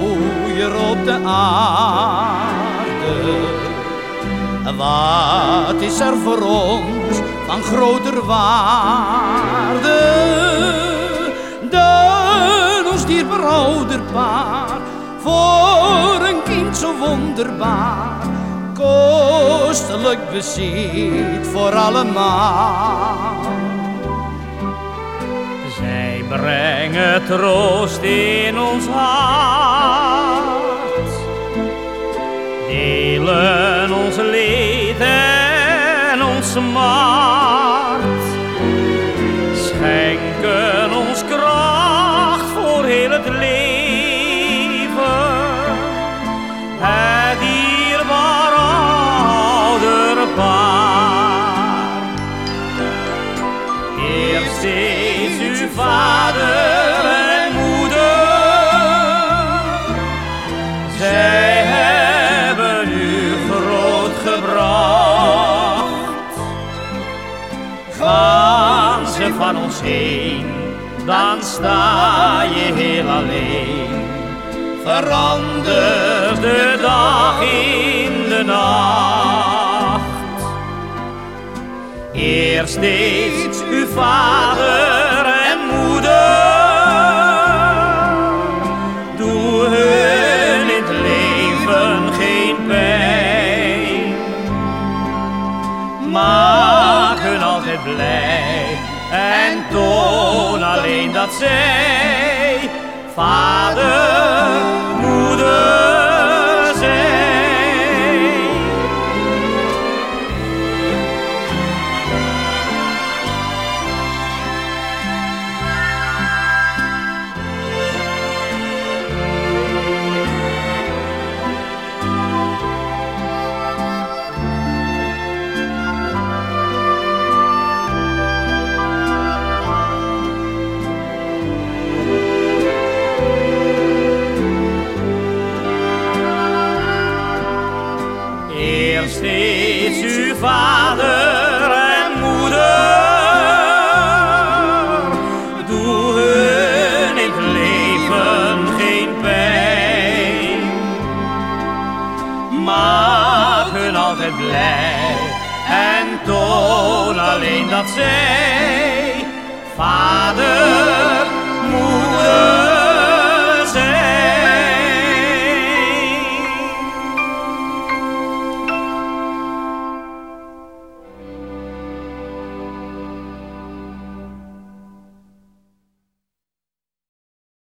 mooier op de aarde. Wat is er voor ons van groter waarde dan ons dierbaar ouderpaar voor een kind zo wonderbaar, kostelijk bezit voor allemaal. Zij brengen troost in ons hart, delen ons leed en ons smart, schenken ons kracht voor heel het leven. Het dierbaar ouderpaar. Eerst steeds uw vader Gaan ze van ons heen, dan sta je heel alleen. Verandert de dag in de nacht. Eerst steeds uw vader en moeder. Doe hun in het leven geen pijn. En toon alleen dat zij vader, Steeds uw vader en moeder. Doe hun in het leven geen pijn. Maak hun altijd blij en toon alleen dat zij